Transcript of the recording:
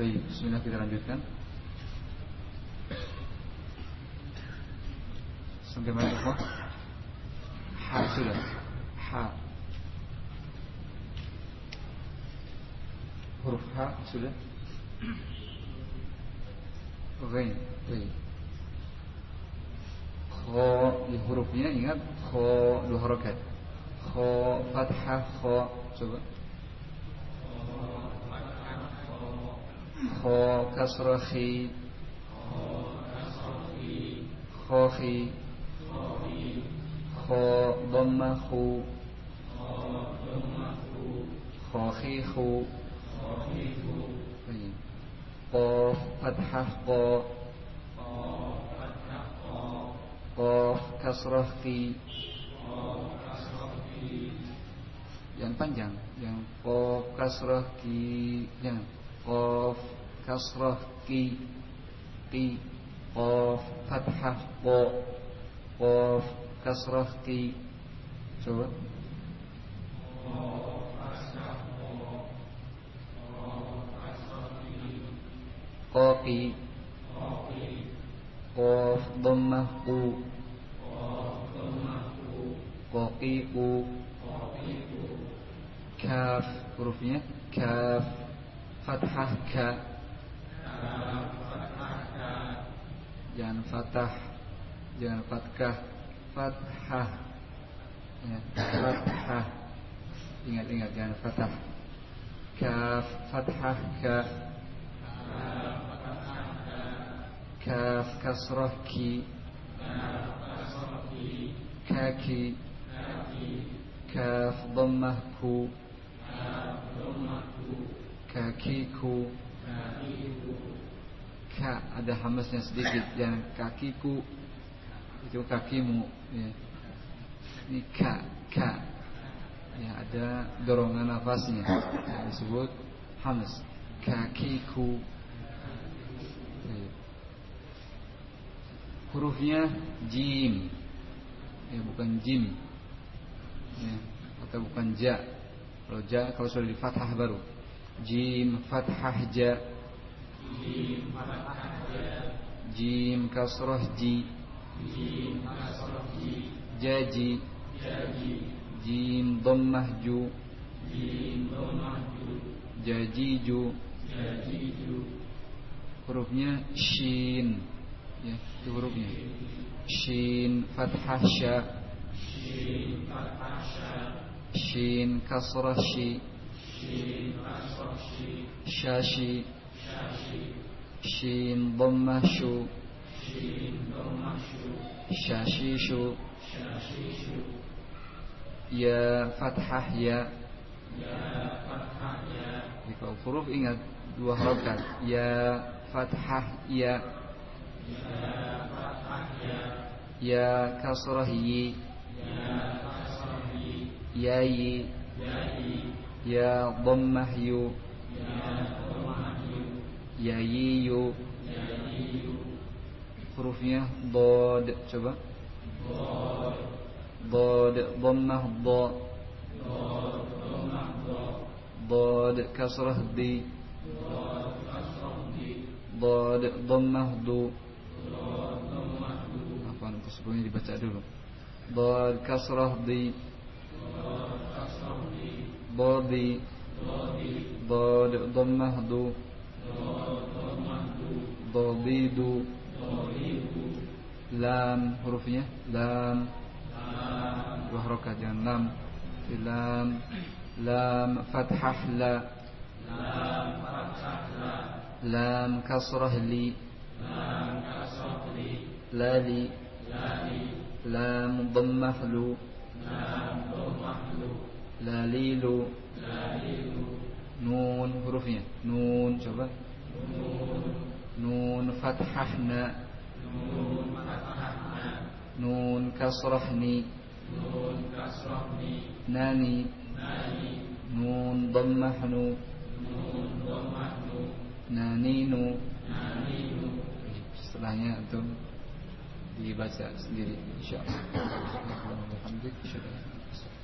Baik, bismillah kita lanjutkan. Sampai mana ikhwah? Ha sudah. Ha. Huruf ha sudah. Ghain. Baik. Kho di hurufnya ingat kho dua harokat. Kho fathah kho coba. Kho khi. Kho dhamma khu. Kho khi khu. Baik. Qaf fathah qa. Qaf kasrah ki. Yang panjang, yang qaf kasrah ki, jangan. Qaf kasrah ki. Ki. Qaf fathah qa. Qaf kasrah ki. Coba. Qaqi Qaf dhammah qu Qaqiqu Kaf hurufnya Kaf Fathah ka Jangan fathah Jangan fathah. Fathah. Ya, Fathah. Ingat-ingat jangan fathah. Kaf Fathah ka Kaf kasrah ki. Kaki. Kaf dhammah ku. Kakiku Ka ada hamasnya sedikit Jangan kakiku Itu kakimu ya. Ini ka Ka. Ya, Ada dorongan nafasnya. Yang disebut hamas Kakiku. Ya. Hurufnya jim. Ya, Bukan jim. Ya, Atau bukan ja. Kalau ja kalau sudah di fathah baru Jim fathah ja Jim fathah ja Jim kasrah ji Jim kasrah ji Jaji Jaji Jim dhammah ju Jim dhammah ju Jajiju Jajiju Hurufnya shin. Ya, Itu hurufnya. Shin fathah sya Shin fathah sya Shin kasrah shi Shin shi Syashi Syashi Shin dhammah shu shu Ya fathah ya Jika huruf ingat dua harokat. Ya fathah ya Ya kasrah Ya kasrah Ya yi Ya dhammah yu Ya dhammah yu. Ya yi yu Ya yi yu Hurufnya Dod. Coba. Dod. Dhammah do Dod. Do Dod kasrah di. Dod. Dhammah du. Apa untuk sebelumnya dibaca dulu? Dod. Kasrah di. Dod. Kasrah di Du Dodidu Dodidu Lam hurufnya Lam. Dua harokat jangan lam. Lam Lam. Fathah la Lam fathah la. Lam kasrah li. Lam kasrah li Lali. Lali Lam dhammah lu Lam dhammah lu لاليل نون حروفية نون شوف نون فتحنا نون كسرحني نون ناني نون ضمحن نون ضمحن نانين نانين setelahnya itu dibaca sendiri insyaallah alhamdulillah